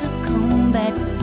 to combat